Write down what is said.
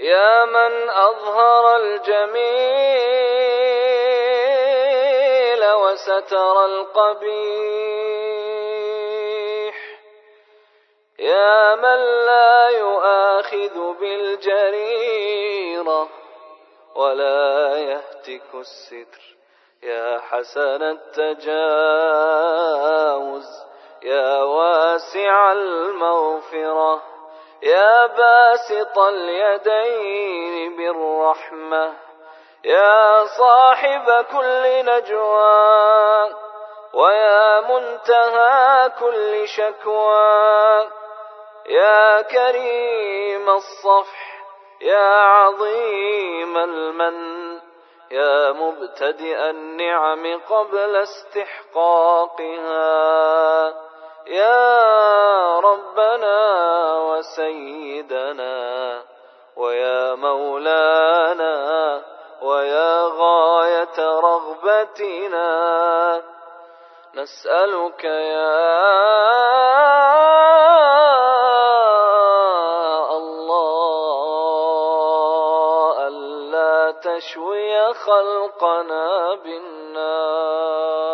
يا من أظهر الجميل وستر القبيح. يا من لا يؤاخذ بالجريرة ولا يهتك الستر. يا حسن التجاوز يا واسع المغفرة. يا باسط اليدين بالرحمة يا صاحب كل نجوى ويا منتهى كل شكوى. يا كريم الصفح يا عظيم المن يا مبتدئ النعم قبل استحقاقها. يا ربنا وسيدنا ويا مولانا ويا غاية رغبتنا. نسألك يا الله ألا تشوي خلقنا بالنار.